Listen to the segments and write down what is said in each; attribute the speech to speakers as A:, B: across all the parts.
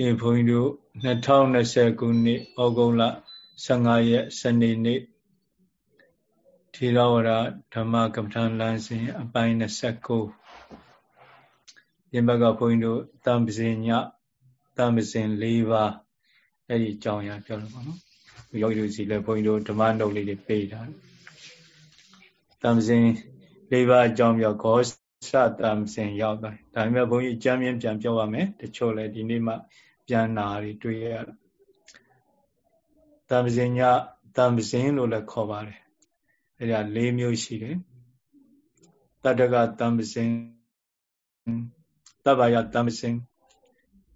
A: ဒီဘုန်းကြီးတို့2020ခုနှစ်ဩဂုတ်လ15ရက်စနေနေ့ထေရဝါဒဓမ္မကပ္ပဋ္ဌာန်းလမ်းစဉ်အပိုင်း29ဒီဘက်ကဘုန်းကြီးတို့တံပစင်ညတံပစင်၄ပါးအဲ့ဒီအကြောင်းအရာပြောလို့ပါနော်ယောဂီတို့စီလည်းဘုန်းကြီးတို့ဓမ္မနှုတ်လေးတွေပေးထားတံပစင်၄ပါးအကြောင်းပြောဂောစတံပစင်ရောက်တယ်ဒါပေမဲ့ဘုန်းကြီးကြမ်းမြင်ပြန်ပြောပါမယ်တချို့လည်းဒီနေ့မှ ပြန်နာတွေတွေ့ရတာတံပစင်ညတံပစင်လို့လည်းခေါ်ပါတယ်အဲ့ဒါ၄မျိုးရှိတယ်တတ္တကတံပစင်တဗ္ဗယတံပစင်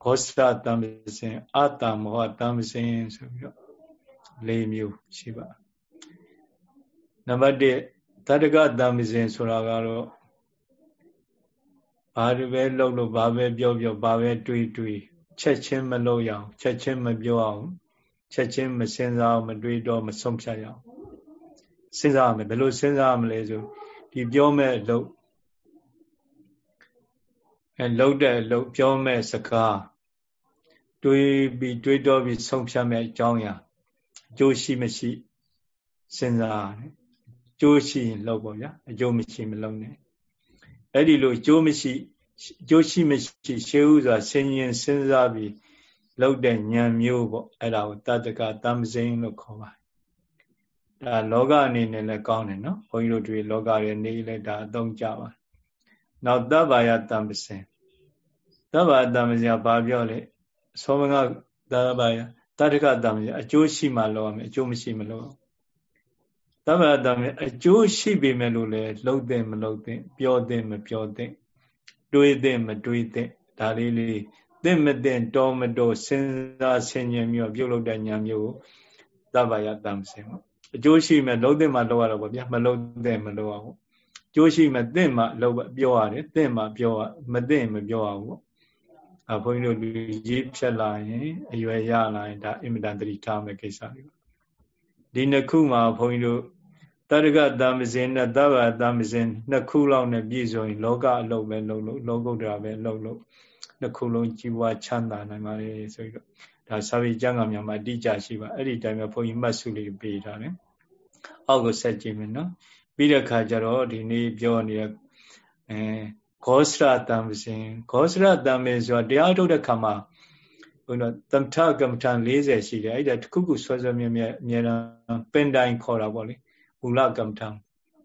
A: ဂောစတံပစင်အတ္တမောဟတံပစင်ဆိုပြီးတော့၄မျိုးရှိပါနံပါတ်1တတ္တကတံပစင်ဆိုတာကတော့ဘာပဲလုပ်လို့ဘာပဲပြောပြောဘာပဲတွေးတွေး ချက်ချင်းမလုပ်ရအောင်ချက်ချင်းမပြောအောင်ချက်ချင်းမစင်စားအောင်မတွေးတော့မဆုံးဖြတ်ရအောင်စဉ်းစားရမယ်ဘယ်လိုစဉ်းစားရမလဲဆိုဒီပြောမဲ့လို့အဲလှုပ်တဲ့လှုပ်ပြောမဲ့စကားတွေးပြီးတွေးတော့ပြီးဆုံးဖြတ်မဲ့အကြောင်းအရာအကျိုးရှိမရှိစဉ်းစားရတယ်အကျိုးရှိရင်လှုပ်ပါဗျာအကျိုးမရှိမလှုပ်နဲ့အဲ့ဒီလိုအကျိုးမရှိ အကျိုးရှိမရှိရှေးဥစွာဆင်ញင်စဉ်းစားပြီးလောက်တဲ့ဉာဏ်မျိုးပေါ့အဲ့ဒါကိုတတ္တကတမ္ပစိန်လို့ခေါ်ပါတယ်ဒါလောကအနေနဲ့လည်းကောင်းတယ်နော်ဘုန်းကြီးတို့တွေလောကရဲ့နေလဲဒါအသုံးကြပါနောက်တဗ္ဗာယတမ္ပစိန်တဗ္ဗာတမ္ပစိန်ကဘာပြောလဲသောမကတဗ္ဗာယတတ္တကတမ္ပစိန်အကျိုးရှိမှလောရမယ်အကျိုးမရှိမလောတဗ္ဗာတမ္ပစိန်အကျိုးရှိပေမဲ့လို့လည်းလှုပ်တဲ့မလှုပ်တဲ့ပြောတဲ့မပြောတဲ့ တွေးတဲ့မတွေးတဲ့ဒါလေးလေးသင့်မသင့်တော်မတော်စဉ်းစားဆင်ခြင်ပြီးပြုလုပ်တဲ့ဉာဏ်မျိုးကိုသဗ္ဗယတံစင်ပေါ့အကျိုးရှိမဲ့လုံးသင့်မှလောက်ရတော့ဗျာမလုံးသင့်မလောက်အောင်ကျိုးရှိမဲ့သင့်မှလောက်ပြောရတယ်သင့်မှပြောရမသင့်မပြောအောင်ပေါ့အဘုန်းကြီးတို့လူကြီးဖြတ်လာရင်အရွယ်ရလာရင်ဒါအင်မတန်တတိထားမဲ့ကိစ္စတွေဒီနှစ်ခုမှာဘုန်းကြီးတို့ တရကတမဇင်နဲ့တဗ္ဗတမဇင်နှစ်ခုလောက်နဲ့ပြည့်စုံရင်လောကအလုပ်ပဲလုပ်လို့လောကုတ္တရာပဲလုပ်လို့နှစ်ခုလုံးကြီးပွားချမ်းသာနိုင်ပါလေဆိုပြီးတော့ဒါစာပေကျမ်းဂန်များမှာအတိအကျရှိပါအဲ့ဒီတိုင်းမှာဘုန်းကြီးမှတ်စုလေးပေးထားတယ်အောက်ကိုဆက်ကြည့်မယ်နော်ပြီးတဲ့ခါကျတော့ဒီနေ့ပြောနေတဲ့အဲဂောစရတံပစင်ဂောစရတံပင်ဆိုတာတရားထုတ်တဲ့ခါမှာဘုန်းတော်တမ္ထကမ္မထံ40ရှိတယ်အဲ့ဒါတစ်ခုခုဆွဲဆွဲမြဲမြဲအများအားပင်တိုင်းခေါ်တာပေါ့လေ မူလကမ္မထံ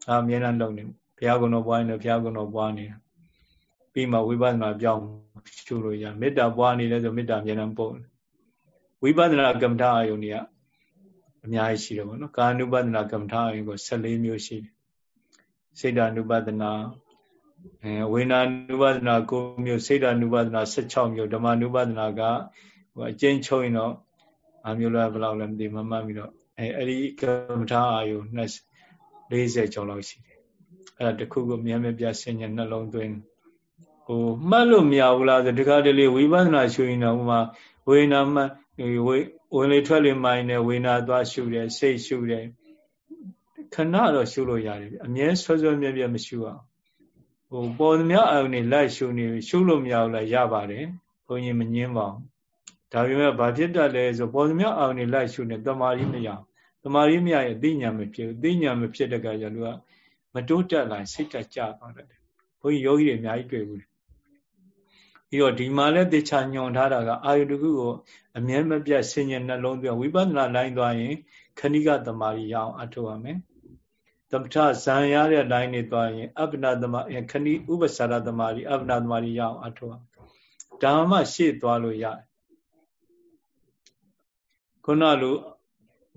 A: ဒါအမြဲတမ်းလုပ်နေဘုရားကုံတော်ပွားနေဘုရားကုံတော်ပွားနေပြီးမှဝိပဿနာပြောင်းရှုလို့ရမေတ္တာပွားနေလဲဆိုမေတ္တာအမြဲတမ်းပို့ဝိပဿနာကမ္မထအယုန်ကြီးကအများကြီးရှိတယ်ပေါ့နော်ကာနုပဒနာကမ္မထအယုန်ကို14မျိုးရှိတယ်စေတ ानु ပဒနာအဲဝေနာနုပဒနာ9မျိုးစေတ ानु ပဒနာ16မျိုးဓမ္မနုပဒနာကဟိုအကျဉ်းချုပ်ရင်တော့အမျိုးလားဘယ်လောက်လဲမသိမမှတ်ပြီးတော့အဲအဲ့ဒီကမ္မထာအာယု 40ကျော်လောက်ရှိတယ်အဲ့ဒါတခုကိုမြန်မြန်ပြဆင်ញနှလုံးသွင်းဟိုမှတ်လို့မရဘူးလားဆိုတခါတလေဝိပဿနာရှုရင်တော့ဟိုမှာဝေနာမှဝေဝင်လေထွက်လေမိုင်းနဲ့ဝေနာသွားရှုတယ်စိတ်ရှုတယ်ခဏတော့ရှုလို့ရတယ်အမြဲဆွဆွမြဲမြဲမရှုအောင်ဟိုပေါ်သမျှအာယုန်နေလိုက်ရှုနေရှုလို့မရဘူးလားရပါတယ်ဘုန်းကြီးမငင်းပါဘူးဒါပေမဲ့ဘာဖြစ်တတ်လဲဆိုပေါ်သမျှအာယုန်နေလိုက်ရှုနေတမာရီမရတ မာဓိမရရင်အသိဉာဏ်မဖြစ်ဘူးအသိဉာဏ်မဖြစ်တဲ့ကကြလူကမတိုးတက်လာစိတ်တက်ကြသွားတယ်ဘုန်းကြီးယောဂီတွေအများကြီးတွေ့ဘူးပြီးတော့ဒီမှာလည်းတေချာညွန်ထားတာကအာယုတကုကိုအမြဲမပြတ်ဆင်ញံနှလုံးသွင်းဝိပဿနာလိုင်းသွားရင်ခဏိကတမာရီရအောင်အထောက်ရမယ်သမထဇံရတဲ့လိုင်းနေသွားရင်အပ္ပနာတမာခဏိဥပ္ပစာရတမာရီအပ္ပနာတမာရီရအောင်အထောက်ရဓမ္မရှေ့သွားလို့ရတယ်ခုနလို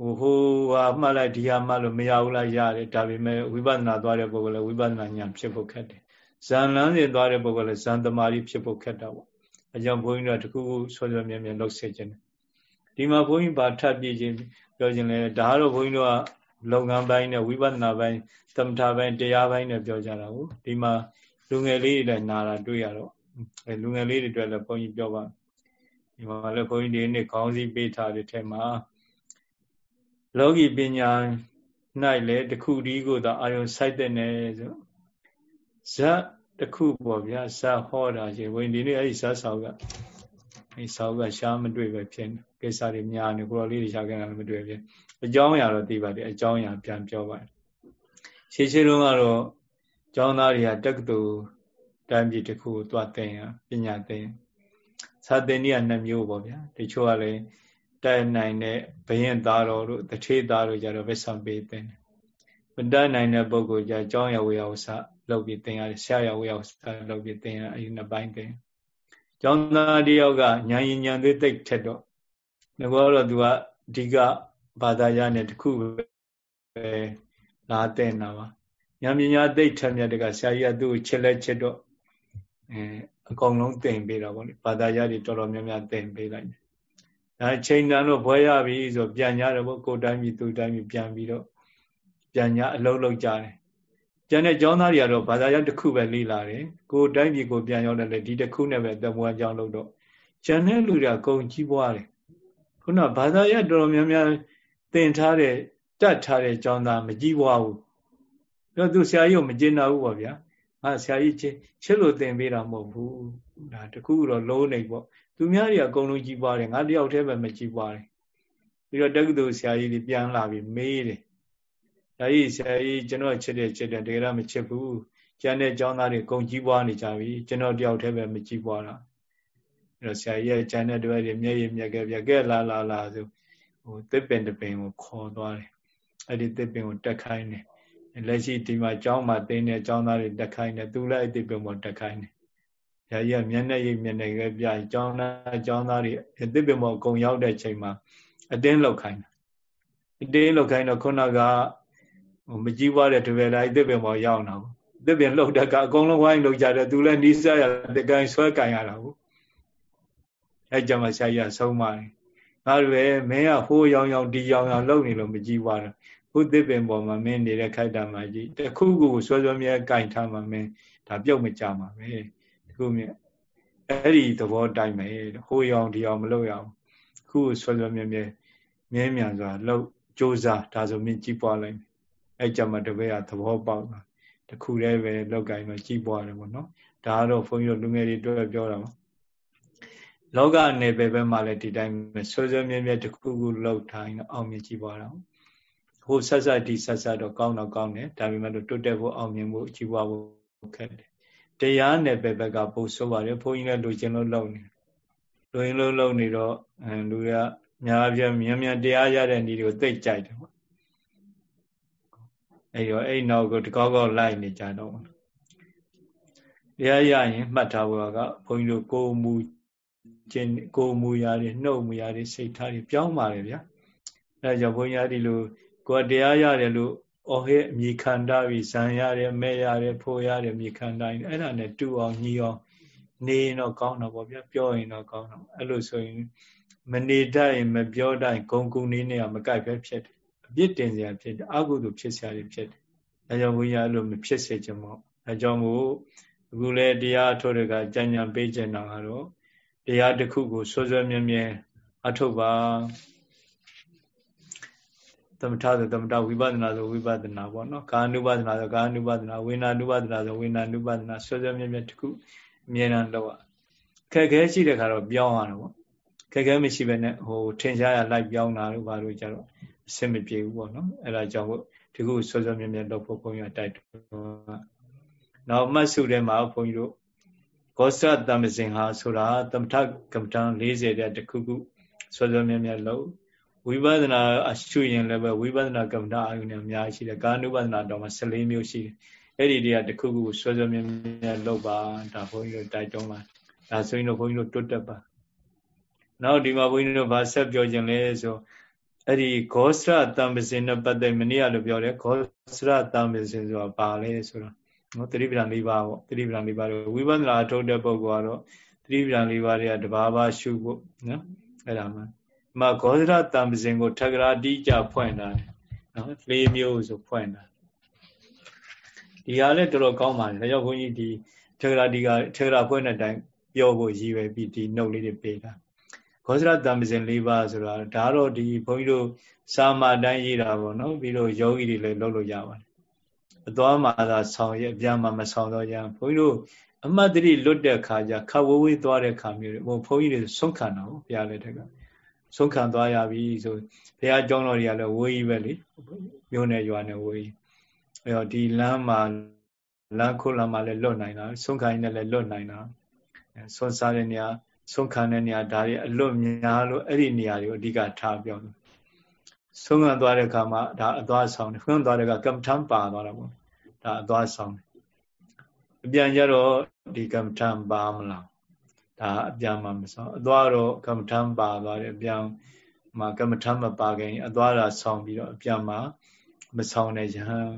A: ဟိုဟိုဟာမှတ်လိုက်ဒီဟာမှတ်လို့မရဘူးလားရတယ်ဒါပေမဲ့ဝိပဿနာသွားတဲ့ပုဂ္ဂိုလ်လည်းဝိပဿနာဉာဏ်ဖြစ်ဖို့ခက်တယ်ဇန်လန်းနေသွားတဲ့ပုဂ္ဂိုလ်လည်းဇန်သမารီဖြစ်ဖို့ခက်တာပေါ့အကြောင်းဘုန်းကြီးတို့တခုခုဆွဆွမြဲမြဲလှုပ်ဆက်ခြင်းဒီမှာဘုန်းကြီးဗာထပ်ပြခြင်းပြောခြင်းလဲဒါကတော့ဘုန်းကြီးတို့ကလုပ်ငန်းပိုင်းနဲ့ဝိပဿနာပိုင်းသမထပိုင်းတရားပိုင်းနဲ့ပြောကြတာကိုဒီမှာလူငယ်လေးတွေလည်းနာတာတွေ့ရတော့အဲလူငယ်လေးတွေတွေ့လည်းဘုန်းကြီးပြောပါဒီမှာလည်းဘုန်းကြီးဒီနေ့ခေါင်းစည်းပေးထားတဲ့ထဲမှာ လောကီပညာ၌လည်းတခုဒီကိုသာအာယုံစိုက်တဲ့နယ်ဆိုဇတ်တခုပေါ့ဗျာဇတ်ဟောတာရှင်ဝင်ဒီနေ့အဲ့ဒီဇတ်ဆောင်ကအဲစာအုပ်ကရှားမတွေ့ပဲဖြစ်နေကိစ္စတွေများနေကိုတော်လေးတွေရှားခဲ့တာလည်းမတွေ့ဖြစ်အကြောင်းအရာတော့သိပါတယ်အကြောင်းအရာပြန်ပြောပါတယ်ရှေးရှေးတုန်းကတော့ကျောင်းသားတွေကတက္ကသိုလ်တိုင်းပြည်တစ်ခုကိုသွားသင်ရပညာသင်စာသင်နည်းကနှစ်မျိုးပေါ့ဗျာတချို့ကလည်း တိုက်နိုင်တဲ့ဘယင်သားတော်တို့တထေးသားတို့ကြတော့ဗစ္ဆံပေးသင်တယ်မတိုက်နိုင်တဲ့ပုဂ္ဂိုလ်ကြအကြောင်းရဝေယဝဆလုပ်ပြီးသင်ရတယ်ဆရာရဝေယဝဆလုပ်ပြီးသင်ရအဲဒီနှစ်ပိုင်းသင်ကျောင်းသားတယောက်ကညာရင်ညာသေးသိထက်တော့ငကောတော့သူကအဓိကဘာသာရနဲ့တခုပဲလာတဲ့နာပါညာပညာသိထက်မြတ်တကဆရာကြီးကသူ့ကိုချစ်လက်ချစ်တော့အဲအကုန်လုံးသင်ပေးတာပေါ့လေဘာသာရတွေတော်တော်များများသင်ပေးလိုက်တယ် အဲချိန်တန်တော့ဘွဲရပြီဆိုပြန်ကြတယ်ပေါ့ကိုတိုင်းပြီသူတိုင်းပြီပြန်ပြီးတော့ပြန်ညာအလုံးလုံးကြတယ်ကျန်တဲ့ကျောင်းသားတွေကတော့ဘာသာရပ်တစ်ခုပဲလေ့လာတယ်ကိုတိုင်းပြည်ကိုပြန်ရောက်တယ်လေဒီတစ်ခုနဲ့ပဲတမွေးကျောင်းလို့တော့ကျန်တဲ့လူတွေကကုံကြီးပွားတယ်ခုနဘာသာရပ်တော်တော်များများသင်ထားတဲ့တတ်ထားတဲ့ကျောင်းသားမကြီးပွားဘူးတော့သူဆရာကြီးကိုမကျင်နာဘူးပေါ့ဗျာငါဆရာကြီးချစ်ချစ်လို့သင်ပေးတာမဟုတ်ဘူးဒါတခုတော့လုံးနေပေါ့ သူများတွေအကုန်လုံးကြီးပွားတယ်ငါတယောက်တည်းပဲမကြီးပွားတယ်ပြီးတော့တက္ကသိုလ်ဆရာကြီးတွေပြန်လာပြီးမေးတယ်ဒါကြီးဆရာကြီးကျွန်တော်ချစ်တယ်ချစ်တယ်တကယ်တော့မချစ်ဘူးကျန်တဲ့ကျောင်းသားတွေအကုန်ကြီးပွားနေကြပြီကျွန်တော်တယောက်တည်းပဲမကြီးပွားတာအဲ့တော့ဆရာကြီးရဲ့ကျန်တဲ့တွဲတွေမျက်ရည်မျက်ကြပြကဲလာလာလာဆိုဟိုတစ်ပင်တစ်ပင်ကိုခေါ်သွားတယ်အဲ့ဒီတစ်ပင်ကိုတက်ခိုင်းတယ်လက်ရှိဒီမှာကျောင်းမှာတင်းတဲ့ကျောင်းသားတွေတက်ခိုင်းတယ်သူလည်းအဲ့ဒီပင်ပေါ်တက်ခိုင်းတယ်။ ရာကြီးကမျက်နှာရိပ်မျက်နှာကပြကျောင်းသားကျောင်းသားတွေအသစ်ပင်ပေါ်အကုန်ရောက်တဲ့ချိန်မှာအတင်းလောက်ခိုင်းတယ်။အတင်းလောက်ခိုင်းတော့ခုနကဟိုမကြီးပွားတဲ့တပည့်လိုက်အသစ်ပင်ပေါ်ရောက်တာပေါ့။အသစ်ပင်လှုပ်တဲ့ကအကုန်လုံးဝိုင်းလှုပ်ကြတယ်သူလည်းနီးစပ်ရတကိုင်းဆွဲကင်ရတာကို။အဲ့ကြမှာဆရာကြီးကဆုံးမတယ်။ငါတို့ပဲမင်းကဟိုးရောင်ရောင်ဒီရောင်ရောင်လှုပ်နေလို့မကြီးပွားတော့ခုသစ်ပင်ပေါ်မှာမင်းနေတဲ့ခိုက်တာမှကြီးတခုခုဆွဲဆွဲမြဲကင်ထားမှမင်းဒါပြုတ်မကြမှာပဲ တခုမြဲအဲ့ဒီသဘောတိုင်းပဲဟိုရောင်ဒီအောင်မလုပ်ရအောင်ခုဆွဲဆွဲမြဲမြဲမြဲမြံစွာလှုပ်ကြိုးစားဒါဆိုမင်းကြီးပွားလိုက်အဲ့ကြမှာတပည့်ကသဘောပေါက်တာတခုတည်းပဲလောက်ကင်တော့ကြီးပွားတယ်ပေါ့နော်ဒါကတော့ဘုန်းကြီးတို့လူငယ်တွေတွေ့ပြောတာပါလောကနယ်ပယ်ဘက်မှာလည်းဒီတိုင်းဆွဲဆွဲမြဲမြဲတခုခုလှုပ်ထိုင်တော့အောင်မြင်ကြီးပွားတာဟိုဆက်ဆက်ဒီဆက်ဆက်တော့ကောင်းတော့ကောင်းတယ်ဒါပေမဲ့လို့တွတ်တက်ဖို့အောင်မြင်ဖို့အကြည့်ဝဖို့ခက်တယ် တရားနယ်ပယ်ဘက်ကပို့ဆိုးပါတယ်ဘုန်းကြီးလည်းလူချင်းလို့လုံနေလူရင်းလို့လုံနေတော့အဲလူကများပြမြန်မြန်တရားရတဲ့ဤတွေကိုသိကြိုက်တယ်ပေါ့အဲ့တော့အဲ့နောက်ကိုတကောက်ကောက်လိုက်နေကြတော့တရားရရင်မှတ်ထားဖို့ကဘုန်းကြီးတို့ကိုမူခြင်းကိုမူရာတွေနှုတ်မူရာတွေစိတ်ထားတွေပြောင်းပါလေဗျာအဲကြောင့်ဘုန်းကြီးဒီလိုကိုယ်တရားရတယ်လို့ အော်ဟဲ့အမိခန္ဓာပြီးဇံရတယ်မဲရတယ်ဖိုးရတယ်မိခန္ဓာအဲ့ဒါနဲ့တူအောင်ညီအောင်နေရင်တော့ကောင်းတော့ဗောဗျာပြောရင်တော့ကောင်းတော့အဲ့လိုဆိုရင်မနေတတ်ရင်မပြောတတ်ရင်ဂုံကုနေနေရမကြိုက်ပဲဖြစ်တယ်အပြစ်တင်စရာဖြစ်တယ်အကုသိုလ်ဖြစ်စရာတွေဖြစ်တယ်အဲကြောင့်ဘုရားအဲ့လိုမဖြစ်စေချင်ပါဘူးအဲကြောင့်မို့အခုလေတရားထုတ်တဲ့ကကြံ့ကြံပေးကျင်တာကတော့တရားတစ်ခုကိုဆွဆွမြဲမြဲအထုတ်ပါ သမထဆိုသမထဝိပဿနာဆိုဝိပဿနာပေါ့နော်ကာနုပဒနာဆိုကာနုပဒနာဝေနာနုပဒနာဆိုဝေနာနုပဒနာဆွဲဆွဲမြဲမြဲတခုအမြဲတမ်းတော့ခက်ခဲရှိတဲ့ခါတော့ပြောင်းရတာပေါ့ခက်ခဲမရှိဘဲနဲ့ဟိုထင်ရှားရလိုက်ပြောင်းတာတို့ဘာလို့ကြတော့အဆင်မပြေဘူးပေါ့နော်အဲ့ဒါကြောင့်မို့ဒီခုဆွဲဆွဲမြဲမြဲတော့ဖို့ဘုန်းကြီးတိုက်တော့နောက်မှတ်စုထဲမှာဘုန်းကြီးတို့ဂောစရတမ္ပဇင်ဟာဆိုတာသမထကမ္မဋ္ဌာန်း40တဲ့တခုခုဆွဲဆွဲမြဲမြဲလို့ ဝိပဿနာအရှုရင်လည်းပဲဝိပဿနာကမ္မဋ္ဌာန်းအယုံနဲ့အများကြီးရှိတယ်ကာနုပဒနာတော့မှ14မျိုးရှိတယ်အဲ့ဒီတွေကတခုခုဆွဲဆွဲမြဲမြဲလုပ်ပါဒါဘုန်းကြီးတို့တိုက်တွန်းပါဒါဆိုရင်တော့ဘုန်းကြီးတို့တွတ်တက်ပါနောက်ဒီမှာဘုန်းကြီးတို့ဗာဆက်ပြောခြင်းလဲဆိုအဲ့ဒီဂောစရတံပစင်နဲ့ပတ်သက်မနေ့ကလည်းပြောတယ်ဂောစရတံပစင်ဆိုတာဘာလဲဆိုတော့နော်သတိပ္ပံ၄ပါးပေါ့သတိပ္ပံ၄ပါးတော့ဝိပဿနာထုတ်တဲ့ပုဂ္ဂိုလ်ကတော့သတိပ္ပံ၄ပါးတွေကတဘာဘာရှုဖို့နော်အဲ့ဒါမှ မဂောဇရတံပစင်ကိုထကရာတိကြဖွင့်တာနော်လေးမျိုးဆိုဖွင့်တာဒီဟာလည်းတော်တော်ကောင်းပါတယ်ဒါကြောင့်ဘုန်းကြီးဒီထကရာဒီကထကရာဖွင့်တဲ့အတိုင်းပြောဖို့ရည်ပဲပြီးဒီနှုတ်လေးတွေပေးတာဂောဇရတံပစင်၄ပါးဆိုတာဒါတော့ဒီဘုန်းကြီးတို့စာမတိုင်းရေးတာပေါ့နော်ပြီးတော့ယောဂီတွေလည်းလုပ်လို့ရပါတယ်အသွားမှာသာဆောင်ရအပြန်မှာမဆောင်တော့ကြဘုန်းကြီးတို့အမတ်တရိလွတ်တဲ့ခါကျခဝဝေးသွားတဲ့ခါမျိုးတွေဘုန်းကြီးတွေဆုံးခံတာဘုရားလက်ထက်က ဆုံးခံသွားရပြီဆိုဘုရားကျောင်းတော်တွေကလည်းဝေးကြီးပဲလေမြို့နယ်ရွာနယ်ဝေးကြီးအဲတော့ဒီလမ်းမှာလမ်းခုလမ်းမှာလည်းလွတ်နိုင်တာဆုံးခံနေလည်းလွတ်နိုင်တာဆွန်စားတဲ့နေရာဆုံးခံတဲ့နေရာဒါတွေအလွတ်များလို့အဲ့ဒီနေရာတွေကိုအဓိကထားပြောတယ်ဆုံးခံသွားတဲ့အခါမှာဒါအသွားဆောင်တယ်ဆုံးသွားတဲ့အခါကမ္မထမ်းပါသွားတာပေါ့ဒါအသွားဆောင်တယ်အပြန်ကြတော့ဒီကမ္မထမ်းပါမလား ဒါအပြန်မှမဆောင်အသွားတော့ကမ္မထမ်းပါသွားတယ်အပြန်မှာကမ္မထမ်းမပါခင်အသွားတာဆောင်ပြီးတော့အပြန်မှာမဆောင်တဲ့ယဟန်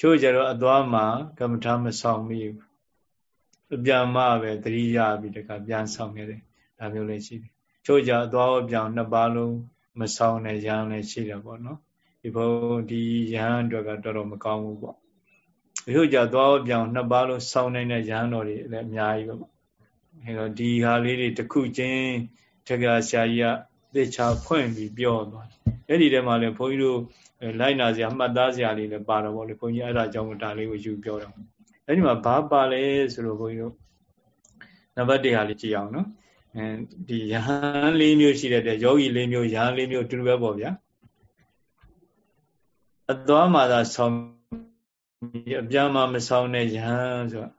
A: ချို့ကြတော့အသွားမှာကမ္မထမ်းမဆောင်မိဘူးအပြန်မှပဲသတိရပြီးတခါပြန်ဆောင်ခဲ့တယ်ဒါမျိုးလည်းရှိတယ်ချို့ကြအသွားအပြန်နှစ်ပါးလုံးမဆောင်တဲ့ယဟန်လည်းရှိတယ်ပေါ့နော်ဒီဘုံဒီယဟန်အတွက်ကတော်တော်မကောင်းဘူးပေါ့ချို့ကြသွားအပြန်နှစ်ပါးလုံးဆောင်နိုင်တဲ့ယဟန်တော်တွေလည်းအများကြီးပဲပေါ့ အဲတော့ဒီဟာလေးတွေတစ်ခုချင်းတက္ကရာဆရာကြီးကသေချာဖွင့်ပြီးပြောသွားတယ်အဲ့ဒီထဲမှာလည်းဘုန်းကြီးတို့လိုက်နာစရာမှတ်သားစရာလေးလည်းပါတော့ဗောလေဘုန်းကြီးအဲ့ဒါကြောင့်ဒါလေးကိုယူပြောတော့အဲ့ဒီမှာဘာပါလဲဆိုတော့ဘုန်းကြီးတို့နံပါတ်1ဟာလေးကြည့်အောင်နော်အဲဒီယဟန်လေးမျိုးရှိတဲ့ယောဂီလေးမျိုးယဟန်လေးမျိုးတူတူပဲပေါ့ဗျာအသွားမှာသာဆောင်းအပြန်မှာမဆောင်းတဲ့ယဟန်ဆိုတော့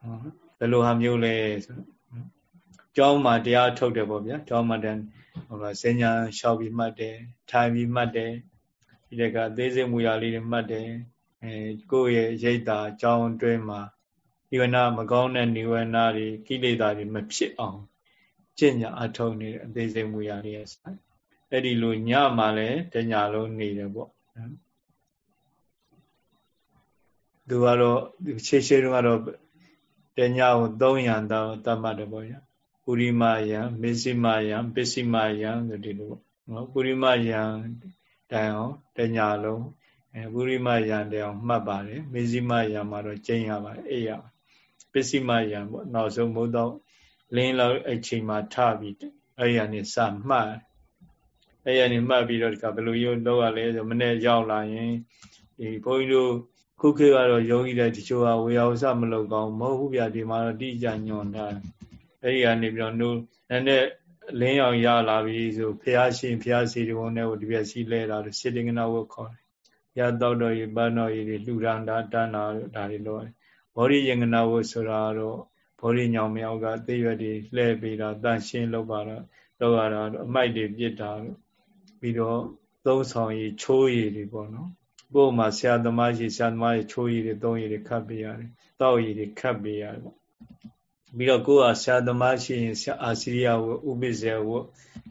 A: ဘယ်လိုဟာမျိုးလဲဆိုတော့ ကျောင်းမှာတရားထုတ်တယ်ပေါ့ဗျာကျောင်းမှာတန်ဟိုစဉ္ညာလျှောက်ပြီးမှတ်တယ်ထိုင်ပြီးမှတ်တယ်ဒီတကအသေးစိတ်မူရလေးတွေမှတ်တယ်အဲကိုယ့်ရဲ့ရိတ်တာအကြောင်းအတွင်းမှာနိဝရဏမကောင်းတဲ့နိဝရဏတွေကိလေသာတွေမဖြစ်အောင်ကျင့်ကြအထောက်နေတဲ့အသေးစိတ်မူရလေးရဲ့ဆိုင်အဲ့ဒီလိုညမှာလည်းတညလုံးနေတယ်ပေါ့သူကတော့ရှေးရှေးတုန်းကတော့တညကို300တောင်းတတ်မှတ်တယ်ပေါ့ညာ ပုရိမယံမေစိမယံပစ္စည်းမယံဆိုဒီလိုနော်ပုရိမယံတိုင်အောင်တညာလုံးအဲပုရိမယံတိုင်အောင်မှတ်ပါတယ်မေစိမယံမှာတော့ကျင့်ရပါတယ်အေးရပစ္စည်းမယံပေါ့နောက်ဆုံးမို့တော့လင်းလောက်အချိန်မှာထပြီးအဲ့ရနေစမှတ်အဲ့ရနေမှတ်ပြီးတော့ဒီကဘယ်လိုရုပ်လောက်ရလဲဆိုမနေ့ရောက်လာရင်ဒီဘုန်းကြီးတို့ခုခေတ်ကတော့ယောဂီတဲ့တချို့ကဝေယဝဆမလုပ်ကောင်းမဟုတ်ဘူးဗျာဒီမှာတော့တိကျညွန်ထားတယ် အဲ့ဒီကနေပြီးတော့နိုးနည်းနည်းလင်းအောင်ရလာပြီဆိုဖះရှင်ဖះစီဒီဝန်နဲ့ဒီပြစီလဲလာတယ်စေတငနာဝတ်ခေါ်တယ်ရတောက်တော်ကြီးပန်းတော်ကြီးတွေလှူဒါန်းတာတန်းတာဒါတွေလုပ်တယ်ဘောရိယငနာဝတ်ဆိုတာတော့ဘောရိညောင်မြောက်ကသိရွက်တွေလှဲပေးတာတန့်ရှင်းလုပ်ပါတော့လုပ်ရတာအမိုက်တွေပြစ်တာပြီးတော့သုံးဆောင်ရည်ချိုးရည်တွေပေါ့နော်ကိုယ်မှာဆရာသမားရှိဆရာသမားရဲ့ချိုးရည်တွေသုံးရည်တွေခတ်ပေးရတယ်တောက်ရည်တွေခတ်ပေးရတယ်ပေါ့ ပြီးတော့ကိုယ်ကဆရာသမားရှိရင်ဆရာအာစီရိယဝဥပိ္ပဇေဝ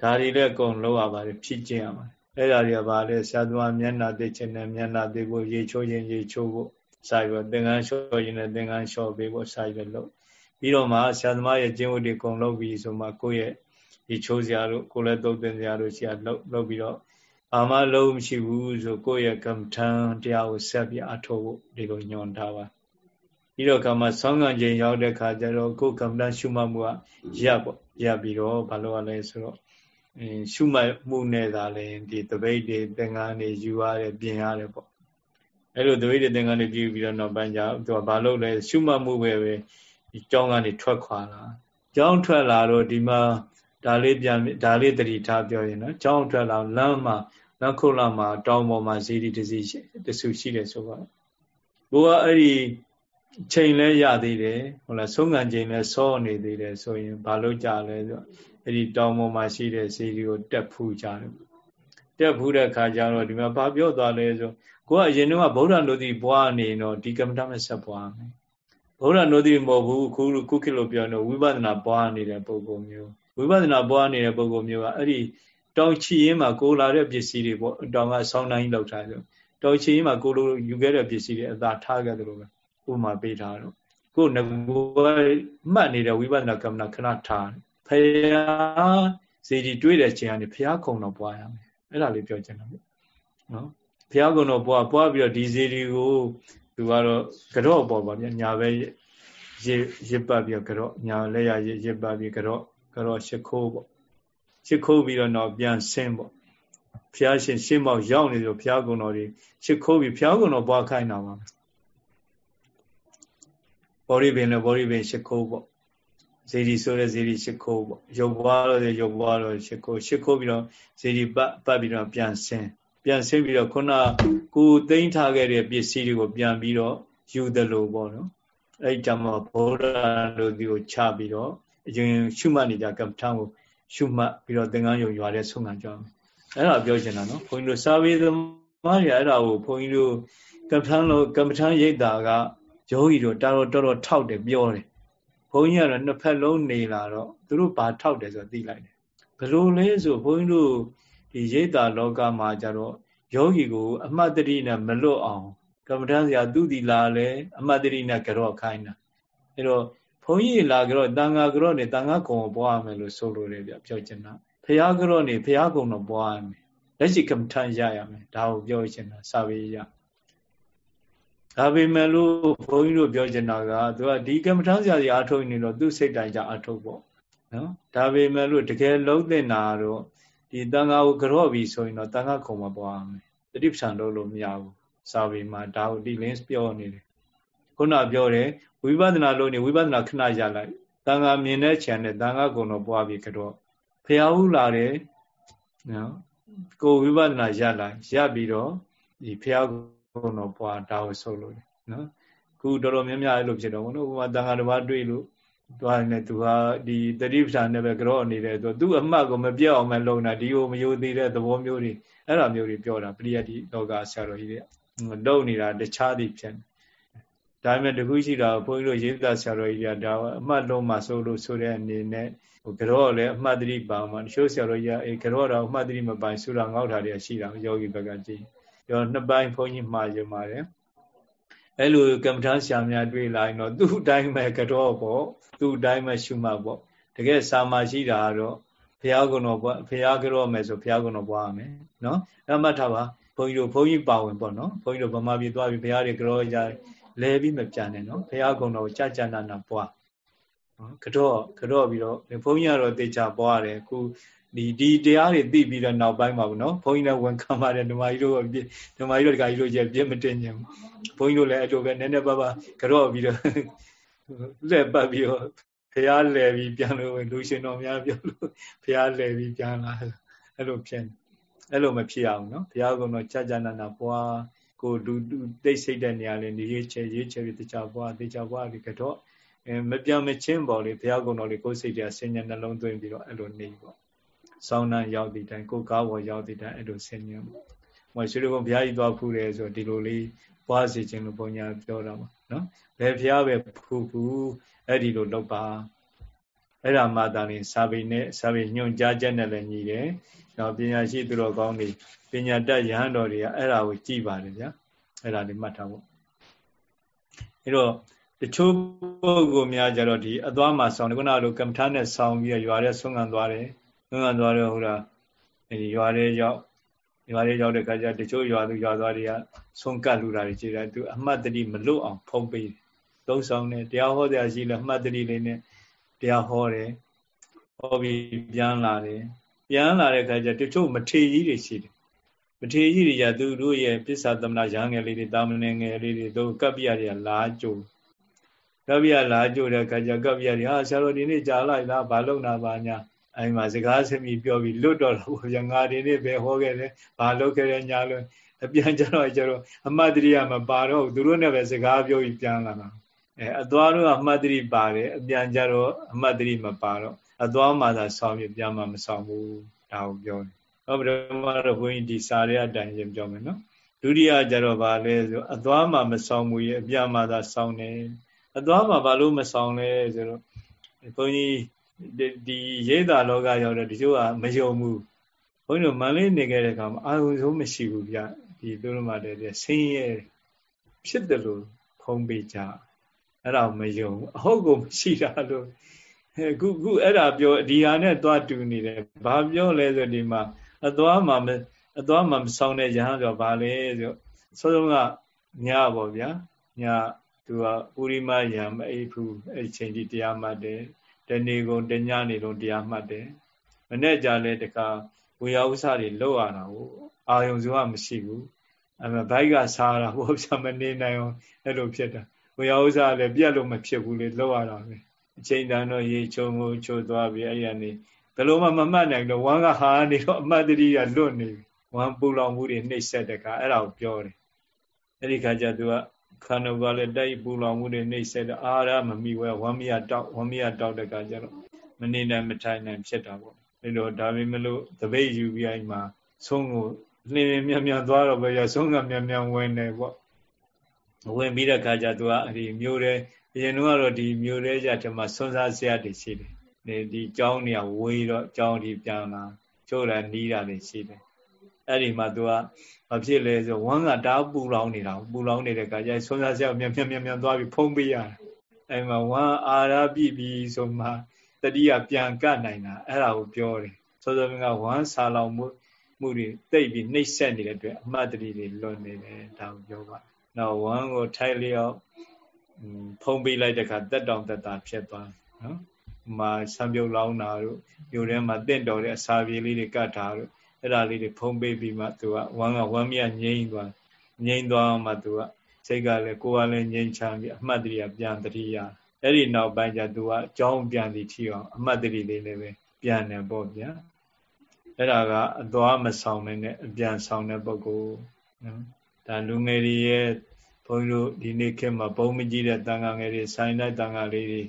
A: ဒါတွေလည်းအကုန်လုပ်ရပါတယ်ဖြည့်ကျင့်ရပါတယ်အဲ့ဒါတွေကဘာလဲဆရာသမားမျက်နှာသိချင်တယ်မျက်နှာသိဖို့ရေချိုးရင်ရေချိုးဖို့စာပြီးတော့သင်္ကန်းလျှော့ရင်လည်းသင်္ကန်းလျှော့ပေးဖို့စာပြီးတော့လုပ်ပြီးတော့မှဆရာသမားရဲ့ကျင့်ဝတ်တွေအကုန်လုပ်ပြီးဆိုမှကိုယ့်ရဲ့ဒီချိုးစရာတို့ကိုယ်လည်းသုံးသင်စရာတို့ရှိရလုပ်လုပ်ပြီးတော့အာမလုံးမရှိဘူးဆိုကိုယ့်ရဲ့ကမ္မထံတရားကိုဆက်ပြီးအထောက်ဖို့ဒီလိုညွှန်ထားပါ ပြီးတော့ကမှဆောင်းငံချိန်ရောက်တဲ့ခါကျတော့ကိုယ်ကမ္မဋ္ဌရှုမှတ်မှုကရပ်ပေါ့ရပ်ပြီးတော့ဘာလို့လဲဆိုတော့အင်းရှုမှတ်မှုနဲ့သာလဲဒီတပိတ်တွေသင်္ကန်းတွေယူရတယ်ပြင်ရတယ်ပေါ့အဲ့လိုတပိတ်တွေသင်္ကန်းတွေပြုပြီးတော့နောက်ပိုင်းကျသူကဘာလို့လဲရှုမှတ်မှုပဲပဲဒီကြောင်းကနေထွက်ခွာလာကြောင်းထွက်လာတော့ဒီမှာဒါလေးပြန်ဒါလေးတတိထားပြောရင်နော်ကြောင်းထွက်လာလမ်းမှာလမ်းခုတ်လာမှာတောင်းပေါ်မှာဇီဒီတစီတဆူရှိတယ်ဆိုတော့ဘိုးကအဲ့ဒီ ချိန်လဲရသေးတယ်ဟုတ်လားဆုံးခံချိန်လဲစောနေသေးတယ်ဆိုရင်ဘာလို့ကြလဲဆိုအဲ့ဒီတောင်ပေါ်မှာရှိတဲ့ဇီဒီကိုတက်ဖူးကြတယ်တက်ဖူးတဲ့ခါကျတော့ဒီမှာဘာပြောသွားလဲဆိုကိုကအရင်တော့ဗုဒ္ဓနုတိဘွားနေတော့ဒီကမ္မဋ္ဌမဲ့ဆက်ဘွားမယ်ဗုဒ္ဓနုတိမဟုတ်ဘူးခုခုခေတ်လိုပြောတော့ဝိပဿနာဘွားနေတဲ့ပုဂ္ဂိုလ်မျိုးဝိပဿနာဘွားနေတဲ့ပုဂ္ဂိုလ်မျိုးကအဲ့ဒီတောင်ချီရင်မှာကိုလာတဲ့ပစ္စည်းတွေပေါ့တောင်ကဆောင်းတိုင်းလောက်ထားဆိုတောင်ချီရင်မှာကိုလိုယူခဲ့တဲ့ပစ္စည်းတွေအသာထားခဲ့တယ်လို့ပဲ ဥမာပေးထားတော့ကိုငကိုမှတ်နေတဲ့ဝိပဿနာကမ္မနာခဏထားဖရာစီဒီတွေးတဲ့ချိန်ကနေဖရာခုံတော့ပွားရမယ်အဲ့ဒါလေးပြောချင်တာပေါ့နော်ဖရာခုံတော့ပွားပွားပြီးတော့ဒီစီဒီကိုသူကတော့ကြော့ပေါ်ပါဗျညာပဲရရစ်ပတ်ပြီးကြော့ညာလက်ရရစ်ပတ်ပြီးကြော့ကြော့ရှ िख ိုးပေါ့ရှ िख ိုးပြီးတော့တော့ပြန်ဆင်းပေါ့ဖျားရှင်ရှင်းမောက်ရောက်နေလို့ဖျားကုံတော်တွေရှ िख ိုးပြီးဖျားကုံတော်ပွားခိုင်းတာပါ ဘောရိပင်လည်းဘောရိပင်ရှ िख ိုးပေါ့ဇေဒီဆိုတဲ့ဇေဒီရှ िख ိုးပေါ့ရုပ်ဘွားလို့ရုပ်ဘွားလို့ရှ िख ိုးရှ िख ိုးပြီးတော့ဇေဒီပတ်ပတ်ပြီးတော့ပြန်ဆင်းပြန်ဆင်းပြီးတော့ခုနကိုသိမ့်ထားခဲ့တဲ့ပစ္စည်းတွေကိုပြန်ပြီးတော့ယူတယ်လို့ပေါ့နော်အဲ့ကြမှာဗုဒ္ဓတို့ဒီကိုချပြီးတော့အရင်ရှုမှတ်နေကြကမ္မထံကိုရှုမှတ်ပြီးတော့သင်္ကန်းယုံရွာတဲ့ဆုံးခံကြအောင်အဲ့ဒါပြောချင်တာနော်ဘုန်းကြီးတို့စာဝေသမားတွေအဲ့ဒါကိုဘုန်းကြီးတို့ကမ္မထံလို့ကမ္မထံရိတ်တာက ယောဂီတို့တော်တော်တော်တော်ထောက်တယ်ပြောတယ်ဘုန်းကြီးကတော့နှစ်ဖက်လုံးနေလာတော့သူတို့ဘာထောက်တယ်ဆိုသိလိုက်တယ်ဘယ်လိုလဲဆိုဘုန်းကြီးတို့ဒီရိတ်တာလောကမှာကြတော့ယောဂီကို အမှတ်တတိနဲ့မလွတ်အောင်ကမ္မထံဆရာသူတီလာလဲအမှတ်တတိနဲ့ကြော့ခိုင်းတာအဲတော့ဘုန်းကြီးလာကြော့တန်ဃာကြော့နေတန်ဃာကုံကိုပွားရမယ်လို့ဆိုလိုတယ်ဗျပြောချင်တာဖះကြော့နေဖះကုံတော့ပွားရမယ်လက်ရှိကမ္မထံရရမယ်ဒါကိုပြောချင်တာစာပေရ ဒါပေမဲ့လို့ဘုန်းကြီးတို့ပြောချင်တာကသူကဒီကမ္မထမ်းဆရာကြီးအားထုတ်နေတော့သူ့စိတ်တိုင်းကြအားထုတ်ပေါ့နော်ဒါပေမဲ့လို့တကယ်လုံးတဲ့နာတော့ဒီတန်ခါကိုကြော့ပြီဆိုရင်တော့တန်ခါခုံမပွားမယ်တတိပ္ပံလုပ်လို့မရဘူးစာပေမှာဒါကိုဒီလင်းပြောနေတယ်ခုနပြောတယ်ဝိပဿနာလုပ်နေဝိပဿနာခဏရလိုက်တန်ခါမြင်တဲ့ခြံနဲ့တန်ခါကုံတော့ပွားပြီကြော့ဖျားဦးလာတယ်နော်ကိုဝိပဿနာရလာရပြီးတော့ဒီဖျား ကုံတော့ပွားဒါကိုဆုပ်လို့နော်ခုတော်တော်များများအဲ့လိုဖြစ်တော့ဘုန်းတော်ကတန်ခါတစ်ပါးတွေ့လို့တွားနေသူဟာဒီတတိပ္ပာနဲ့ပဲကြော့နေတယ်ဆိုသူ့အမှတ်ကိုမပြောက်အောင်မလုပ်တာဒီကိုမယိုသေးတဲ့သဘောမျိုးတွေအဲ့ဒါမျိုးတွေပြောတာပရိယတ်ဒီလောကဆရာတော်ကြီးတွေလုံနေတာတခြားသည်ဖြစ်ဒါပေမဲ့တခုရှိတာဘုန်းကြီးတို့ရေးသားဆရာတော်ကြီးကဒါအမှတ်လုံးမှဆိုလို့ဆိုတဲ့အနေနဲ့ဟိုကြော့လည်းအမှတ်တတိပါမှာတချို့ဆရာတော်ကြီးကအေကြော့တော့အမှတ်တတိမပိုင်ဆိုတာငေါက်တာတွေရှိတာယောဂီဘက်ကကြည့် ရောနှစ်ပိုင်းဘုန်းကြီးမှာယူပါတယ်အဲ့လိုကမ္မထာဆရာများတွေ့လာရင်တော့သူ့အတိုင်းပဲကြော့ပေါ့သူ့အတိုင်းပဲရှုမှတ်ပေါ့တကယ်စာမရှိတာကတော့ဘုရားကုံတော်ဘုရားကြော့မယ်ဆိုဘုရားကုံတော်ပွားရမယ်နော်အဲ့မှတ်ထားပါဘုန်းကြီးတို့ဘုန်းကြီးပါဝင်ပေါ့နော်ဘုန်းကြီးတို့ဗမာပြည်သွားပြီးဘုရားတွေကြောကြလဲပြီးမပြန်နဲ့နော်ဘုရားကုံတော်ကိုကြာကြာနာနာပွားနော်ကြော့ကြော့ပြီးတော့ဘုန်းကြီးကတော့တေချာပွားတယ်အခုဒီဒီတရားတွေသိပြီးတော့နောက်ပိုင်းမှာပေါ့နော်ဘုန်းကြီးလည်းဝန်ခံပါတယ်ဓမ္မကြီးတို့ဓမ္မကြီးတို့ဒကာကြီးတို့ကျပြည့်မတင်ညင်ဘုန်းကြီးတို့လည်းအဲ့လိုပဲနည်းနည်းပါးပါကြော့ပြီးတော့လက်ပတ်ပြီးတော့ဖះလဲပြီးပြန်လို့လူရှင်တော်များပြောလို့ဖះလဲပြီးပြန်လာအဲ့လိုဖြစ်အဲ့လိုမဖြစ်အောင်နော်ဘုရားကတော့ကြာကြာနာနာပွားကိုဒူတိတ်ဆိတ်တဲ့နေရာလေးနေရေးချေရေးချေပြီးတခြားပွားတခြားပွားဒီကတော့အဲမပြောင်းမချင်းပေါ်လေဘုရားကတော့လေကိုယ်စိတ်တရားဆင်ញံနှလုံးသွင်းပြီးတော့အဲ့လိုနေပေါ့ ဆောင်းနှံရောက်တဲ့တိုင်ကိုကားပေါ်ရောက်တဲ့တိုင်အဲ့လိုဆင်ញံပေါ့မဆွေတို့ကဘုရားကြီးသွားဖူးတယ်ဆိုဒီလိုလေးပွားစီခြင်းလို့ဘုံညာပြောတာပါနော်ဘယ်ဘုရားပဲဖူးဖူးအဲ့ဒီလိုလုပ်ပါအဲ့ဒါမှသာရင်စာပေနဲ့စာပေညွှန်ကြားချက်နဲ့လည်းညီတယ်နော်ပညာရှိသူတော်ကောင်းတွေပညာတတ်ရဟန်းတော်တွေကအဲ့ဒါကိုကြည်ပါတယ်ဗျာအဲ့ဒါလေးမှတ်ထားဖို့အဲ့တော့တချို့ပုဂ္ဂိုလ်များကြတော့ဒီအသွားမှာဆောင်းခုနလိုကမ္မထာနဲ့ဆောင်းပြီးရွာထဲဆွမ်းခံသွားတယ် ဆွမ်းခံသွားတော့ဟိုလားအဲဒီရွာထဲရောက်ရွာထဲရောက်တဲ့ခါကျတချို့ရွာသူရွာသားတွေကဆုံးကတ်လူတာတွေကြည်တယ်သူအမှတ်တတိမလွတ်အောင်ဖုံးပေးတယ်သုံးဆောင်တယ်တရားဟောတရားရှိလဲအမှတ်တတိလေးနဲ့တရားဟောတယ်ဟောပြီးပြန်လာတယ်ပြန်လာတဲ့အခါကျတချို့မထေကြီးတွေရှိတယ်မထေကြီးတွေကသူတို့ရဲ့ပစ္စာသမဏရဟန်းငယ်လေးတွေတာမဏေငယ်လေးတွေတို့ကပ္ပိယတွေကလာကြိုကပ္ပိယလာကြိုတဲ့အခါကျကပ္ပိယတွေဟာဆရာတော်ဒီနေ့ကြာလိုက်လားဘာလုပ်နာပါညာ အဲဒီမှာစကားဆင်းပြီးပြောပြီးလွတ်တော့တော့ဗျာငါဒီနေ့ပဲဟောခဲ့တယ်ဘာလုပ်ခဲ့တယ်ညာလို့အပြန်ကြတော့ကျတော့အမတ်တရိယာမပါတော့သူတို့နဲ့ပဲစကားပြောပြီးပြန်လာတာအဲအသွားတော့အမတ်တရိပါတယ်အပြန်ကြတော့အမတ်တရိမပါတော့အသွားမှသာဆောင်းပြပြန်မှမဆောင်းဘူးဒါကိုပြောတယ်ဟောပထမတော့ဘုန်းကြီးဒီစာရဲအတိုင်းရင်ပြောမယ်နော်ဒုတိယကြတော့ဗာလဲဆိုအသွားမှမဆောင်းဘူးရဲ့အပြန်မှသာဆောင်းတယ်အသွားမှဘာလို့မဆောင်းလဲဆိုတော့ဘုန်းကြီး ဒီရိတ်တာလောကရောက်တော့ဒီချို့ကမယုံဘူးဘုန်းကြီးတို့မန္လေးနေခဲ့တဲ့အခါမှာအာရုံဆုံးမရှိဘူးဗျဒီသူတို့မှတည်းဆင်းရဲဖြစ်တယ်လို့ဖုံးပေးကြအဲ့ဒါမယုံအဟုတ်ကိုမရှိတာလို့ခုခုအဲ့ဒါပြောဒီဟာနဲ့သွားတူနေတယ်ဘာပြောလဲဆိုဒီမှာအသွားမှာအသွားမှာမဆောင်တဲ့ရဟန်းဆိုဘာလဲဆိုစောစောကညပေါ့ဗျာညသူကဥရိမယံမအိဖူအဲ့ချိန်ဒီတရားမှတ်တယ် တနေ့ကုန်တညနေလုံးတရားမှတ်တယ်မနေ့ကြလဲတခါဝေယဥစ္စာတွေလောက်ရတာကိုအာယုံစုကမရှိဘူးအဲ့မဲ့ဘိုက်ကစားတာဘောပြမနေနိုင်အောင်အဲ့လိုဖြစ်တာဝေယဥစ္စာလည်းပြတ်လို့မဖြစ်ဘူးလေလောက်ရတာပဲအချိန်တန်တော့ရေချုံကိုချိုးသွားပြီးအဲ့ရနေဘယ်လိုမှမမှတ်နိုင်တော့ဝမ်းကဟာနေတော့အမှတ်တတိကလွတ်နေပြီဝမ်းပူလောင်မှုတွေနှိမ့်ဆက်တဲ့ကအဲ့ဒါကိုပြောတယ်အဲ့ဒီခါကျသူက ခန္ဓာကလည်းတိုက်ပူလောင်မှုတွေနှိမ့်ဆက်တဲ့အာရမမိဝဲဝမ်းမရတောက်ဝမ်းမရတောက်တဲ့ကကျတော့မနေနိုင်မထိုင်နိုင်ဖြစ်တာပေါ့အဲ့တော့ဒါပေမဲ့လို့တပိတ်ယူပြီးအိမ်မှာဆုံးကိုလင်းလင်းမြန်မြန်သွားတော့ပဲရဆုံးကမြန်မြန်ဝင်နေပေါ့ဝင်ပြီးတဲ့ခါကျသူကအဲ့ဒီမျိုးတဲ့အရင်ကတော့ဒီမျိုးတဲ့ကြတဲ့မှာဆွမ်းစားစရာတွေရှိတယ်ဒီဒီကြောင်းနေရဝေးတော့ကြောင်းဒီပြန်လာချို့တာနီးတာတွေရှိတယ် အဲ့ဒီမှာသူကဘာဖြစ်လဲဆိုဝမ်းကတားပူလောင်နေတာပူလောင်နေတဲ့ခါကျဆွမ်းစားစရာမြန်မြန်မြန်မြန်သွားပြီးဖုံးပေးရတယ်အဲ့မှာဝမ်းအာရပြပြီဆိုမှတတိယပြန်ကတ်နိုင်တာအဲ့ဒါကိုပြောတယ်စောစောကဝမ်းစာလောင်မှုမှုတွေတိတ်ပြီးနှိပ်စက်နေတဲ့အတွက်အမှတ်တတိတွေလွတ်နေတယ်ဒါကိုပြောပါနောက်ဝမ်းကိုထိုက်လျောက်ဖုံးပေးလိုက်တဲ့အခါတက်တောင်တက်တာဖြစ်သွားနော်မှာဆံပြုတ်လောင်းတာတို့မြို့ထဲမှာတင့်တော်တဲ့အစာပြေလေးတွေကတ်တာတို့ အဲ့ဒါလေးတွေဖုံးပေးပြီးမှသူကဝမ်းကဝမ်းမြငြိမ့်သွားငြိမ့်သွားမှသူကစိတ်ကလည်းကိုယ်ကလည်းငြိမ့်ချမ်းပြီးအမှတ်တရပြန်တတိယအဲ့ဒီနောက်ပိုင်းကျသူကအကြောင်းပြန်ပြီးထီအောင်အမှတ်တရလေးလည်းပဲပြန်တယ်ပေါ့ဗျာအဲ့ဒါကအသွားမဆောင်နိုင်တဲ့အပြန်ဆောင်တဲ့ပုဂ္ဂိုလ်နော်ဒါလူငယ်တွေရဲ့ဘုန်းကြီးတို့ဒီနေ့ခေတ်မှာဘုံမကြီးတဲ့တန်ခါငယ်တွေဆိုင်လိုက်တန်ခါလေးတွေ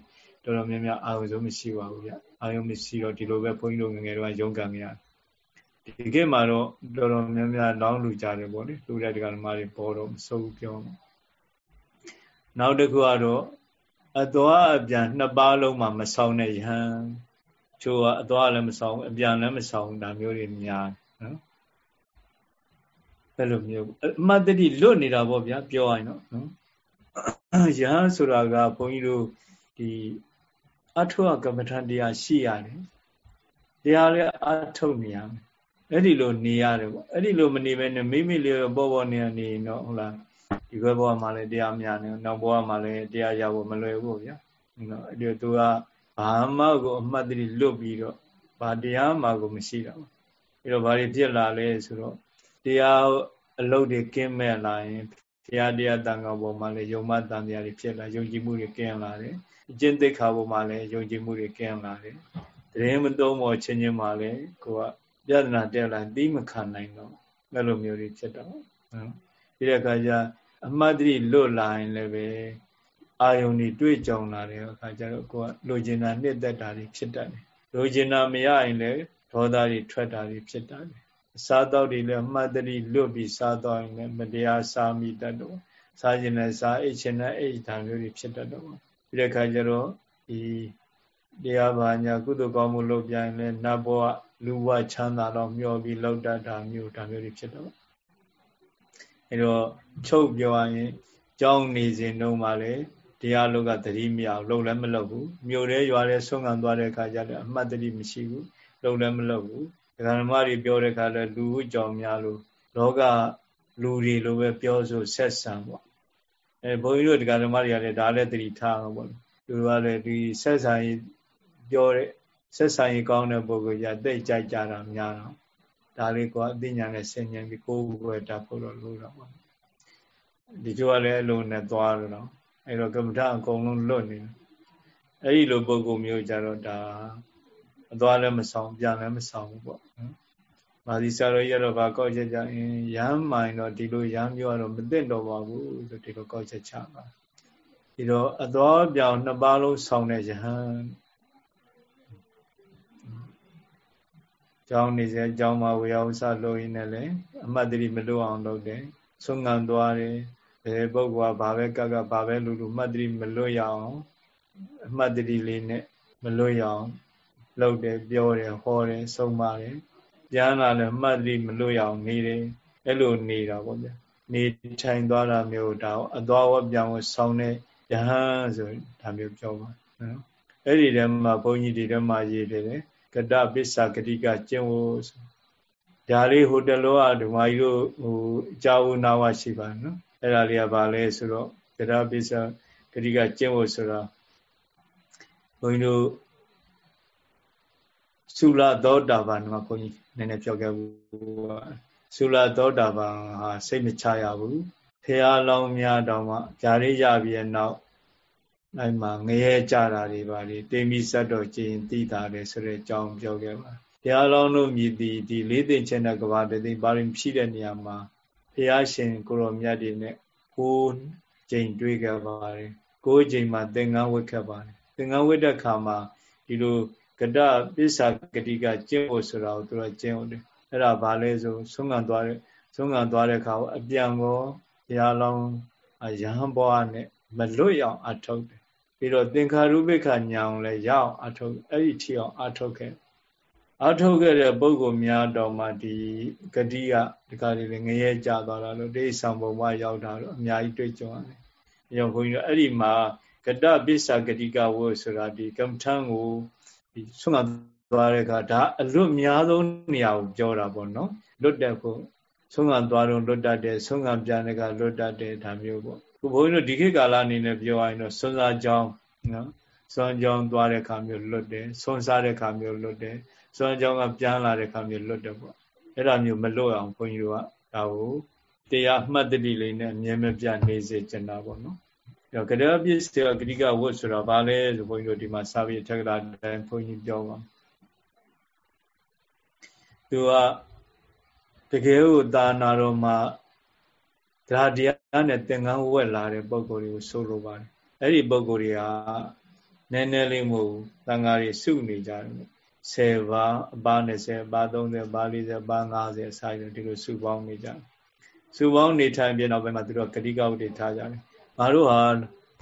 A: တော်တော်များများအာရုံဆုံးမရှိပါဘူးဗျအာရုံမရှိတော့ဒီလိုပဲဘုန်းကြီးတို့ငငယ်တွေကရုန်းကန်ကြရတယ် ဒီခေတ်မှာတော့တော်တော်များများလောင်းလူကြတယ်ပေါ့လေလူတဲ့တက္ကသမားတွေပေါ်တော့မစိုးပြောမှာနောက်တစ်ခုကတော့အသွားအပြန်နှစ်ပါးလုံးမှာမဆောင်တဲ့ယဟန်ချိုးကအသွားလည်းမဆောင်အပြန်လည်းမဆောင်ဒါမျိုးတွေများနော်အဲ့လိုမျိုးအမတ်တတိလွတ်နေတာပေါ့ဗျာပြောရရင်တော့နော်ယဟန်ဆိုတာကဘုန်းကြီးတို့ဒီအထုကကမ္မထတရားရှိရတယ်တရားလည်းအထုတ်နေရမယ် အဲ့ဒီလိုနေရတယ်ပေါ့အဲ့ဒီလိုမနေဘဲနဲ့မိမိလေးပေါ်ပေါ်နေနေတော့ဟုတ်လားဒီဘက်ဘဝမှာလည်းတရားများနေနောက်ဘဝမှာလည်းတရားရဖို့မလွယ်ဘူးဗျာနော်အဲ့ဒီသူကဘာမှကိုအမှတ်တရလွတ်ပြီးတော့ဘာတရားမှကိုမရှိတော့ဘူးအဲ့တော့ဘာတွေဖြစ်လာလဲဆိုတော့တရားအလုပ်တွေကင်းမဲ့လာရင်တရားတရားတန်ခါပေါ်မှာလည်းယုံမတန်တရားတွေဖြစ်လာယုံကြည်မှုတွေကင်းလာတယ်အကျင့်သိက္ခာပေါ်မှာလည်းယုံကြည်မှုတွေကင်းလာတယ်တရင်မသုံးပေါ်ချင်းချင်းမှာလည်းကိုက ပြဿနာတက်လာသိမခံနိုင်တော့အဲ့လိုမျိုးတွေဖြစ်တော့နော်ဒီတဲ့အခါကျအမှတ်တရလွတ်လာရင်လည်းပဲအာယုန်တွေတွေ့ကြုံလာတဲ့အခါကျတော့ကိုကလိုချင်တာနှစ်သက်တာတွေဖြစ်တတ်တယ်လိုချင်တာမရရင်လည်းဒေါသတွေထွက်တာတွေဖြစ်တတ်တယ်စားတော့တွေလည်းအမှတ်တရလွတ်ပြီးစားတော့ရင်လည်းမတရားစားမိတတ်တော့စားခြင်းနဲ့စားအိတ်ခြင်းနဲ့အိတ်ဓာမျိုးတွေဖြစ်တတ်တော့ဒီတဲ့အခါကျတော့ဒီတရားဘာညာကုသိုလ်ကောင်းမှုလုပ်ပြရင်လည်းနတ်ဘဝ လူဘဝချမ်းသာတော့မျောပြီးလောက်တတ်တာမျိုးဒါမျိုးတွေဖြစ်တော့အဲတော့ချုပ်ပြောရရင်ကြောင်းနေစဉ်တုန်းကလည်းတရားလောကသတိမရအောင်လုံလည်းမလုံဘူးမြို့ရဲရွာရဲဆုံးခံသွားတဲ့အခါကျလည်းအမှတ်တတိမရှိဘူးလုံလည်းမလုံဘူးဒကာဓမ္မတွေပြောတဲ့အခါလည်းလူဟုကြောင်များလို့လောကလူတွေလိုပဲပြောဆိုဆက်ဆံပေါ့အဲဘုန်းကြီးတို့ဒကာဓမ္မတွေကလည်းဒါလည်းသတိထားအောင်ပေါ့သူကလည်းဒီဆက်ဆံရေးပြောတဲ့ ဆက်ဆံရေးကောင်းတဲ့ပုဂ္ဂိုလ်ကြီးတိတ်ကြိုက်ကြတာများတော့ဒါလေးကအသိဉာဏ်နဲ့ဆင်ញံပြီးကိုယ်ကိုယ်တတ်ဖို့တော့လိုတော့ပါဒီကျိုးကလည်းအလုံးနဲ့သွားတော့အဲ့တော့ကမ္မထအကုန်လုံးလွတ်နေတယ်အဲ့ဒီလိုပုဂ္ဂိုလ်မျိုးကြတော့ဒါအသွားလည်းမဆောင်ပြန်လည်းမဆောင်ဘူးပေါ့နော်မာသီဆရာတော်ကြီးကတော့ဗာကောက်ချက်ကြရင်ရမ်းမိုင်တော့ဒီလိုရမ်းမျိုးကတော့မသိတော့ပါဘူးဆိုဒီလိုကောက်ချက်ချပါဒီတော့အသွားပြောင်နှစ်ပါးလုံးဆောင်တဲ့ယဟန် ကျောင်းနေစေကျောင်းမှာဝေယဝဆလို့ရင်းနဲ့လည်းအမှတ်တရမလို့အောင်လုပ်တယ်ဆုံးငံသွားတယ်ဘယ်ပုဂ္ဂိုလ်ကဘာပဲကကဘာပဲလူလူမှတ်တရမလွတ်ရအောင်အမှတ်တရလေးနဲ့မလွတ်ရအောင်လုပ်တယ်ပြောတယ်ဟောတယ်ဆုံးမတယ်ပြန်လာလည်းမှတ်တရမလွတ်ရအောင်နေတယ်အဲ့လိုနေတာပေါ့ဗျာနေထိုင်သွားတာမျိုးဒါအသွားဝပြောင်းဆောင်းတဲ့ယဟန်ဆိုဒါမျိုးပြောပါနော်အဲ့ဒီထဲမှာဘုန်းကြီးတွေထဲမှာရေးတယ် ကတပစ္စာဂတိကကျင့်ဝတ်ဒါလေးဟိုတလောကဓမ္မကြီးတို့ဟိုအကြာဝနာဝရှိပါနော်အဲ့ဒါလေးကဘာလဲဆိုတော့ကတပစ္စာဂတိကကျင့်ဝတ်ဆိုတော့ဘုန်းကြီးတို့သုလသောတာပန်မှာဘုန်းကြီးနည်းနည်းပြောခဲ့ဘူးသုလသောတာပန်ဟာစိတ်မချရဘူးထဖះလောင်းများတောင်မှဂျာရိရပြီးနောက် အဲ့မှာငရဲကြတာတွေပါလေတေမီစတ်တော်ကျင်သိတာလေဆိုတဲ့အကြောင်းပြောခဲ့ပါဘုရားလောင်းတို့မြည်သည်ဒီလေးသိချင်းတဲ့ကဘာတသိပါရင်ဖြည့်တဲ့နေရာမှာဘုရားရှင်ကိုရောမြတ်တွေနဲ့ကိုးကျိန်တွေ့ခဲ့ပါတယ်ကိုးကျိန်မှာသင်္ကန်းဝတ်ခဲ့ပါတယ်သင်္ကန်းဝတ်တဲ့ခါမှာဒီလိုကတပစ္စာဂတိကကျင့်ဖို့ဆိုတာကိုသူကကျင့်ဟုတ်တယ်အဲ့ဒါဘာလဲဆိုဆုံးခံသွားတဲ့ဆုံးခံသွားတဲ့ခါကိုအပြန်ကောဘုရားလောင်းရဟန်းဘဝနဲ့မလွတ်ရအောင်အထုတ်တယ် ပြီးတော့သင်္ခါရုပ္ပခညာအောင်လည်းရအောင်အထုတ်အဲ့ဒီထီအောင်အထုတ်ခဲ့အထုတ်ခဲ့တဲ့ပုဂ္ဂိုလ်များတော်မှဒီဂတိကဒီကလေးငရဲကြသွားတာလို့ဒိဋ္ဌံဘုံမှာရောက်တာလို့အများကြီးတွေ့ကြုံရတယ်။အဲကြောင့်ခွန်ကြီးတို့အဲ့ဒီမှာကတပစ္ဆာဂတိကဝတ်ဆိုတာဒီကမ္မထံကိုဒီဆွမ်းသွားတဲ့အခါဒါအလွတ်များဆုံးနေရာကိုပြောတာပေါ့နော်။လွတ်တဲ့ဖို့ဆုံးခံသွားတော့လွတ်တတ်တယ်ဆုံးခံပြန်တဲ့ကလွတ်တတ်တယ်ဒါမျိုးပေါ့ ခုဘုန်းကြီးတို့ဒီခေတ်ကာလအနေနဲ့ပြောရရင်တော့စွန်းစားကြောင်းနော်စွန်းကြောင်းသွားတဲ့ခါမျိုးလွတ်တယ်စွန်းစားတဲ့ခါမျိုးလွတ်တယ်စွန်းကြောင်းကပြန်လာတဲ့ခါမျိုးလွတ်တယ်ပေါ့အဲ့ဒါမျိုးမလွတ်အောင်ဘုန်းကြီးတို့ကဒါကိုတရားမှတ်တတိလေးနဲ့အမြဲမပြနေစေချင်တာပေါ့နော်အဲ့တော့ကရပစ္စည်းကတိကဝတ်ဆိုတော့ဗာလဲဆိုဘုန်းကြီးတို့ဒီမှာစာပေထက်ကလာတိုင်းဘုန်းကြီးပြောပါသူကတကယ်ကိုသာနာတော်မှာ ဒါတရားနဲ့သင်္ကန်းဝက်လာတဲ့ပုံကိုယ်တွေကိုဆိုလိုပါတယ်အဲ့ဒီပုံကိုယ်တွေကနည်းနည်းလေးမဟုတ်သံဃာတွေစုနေကြတယ်10ပါးအပါ20အပါ30အပါ40အပါ50အစာရဒီလိုစုပေါင်းနေကြစုပေါင်းနေထိုင်ပြီးနောက်ပိုင်းမှာသူတို့ကတိကဝတ်တွေထားကြတယ်ငါတို့ဟာ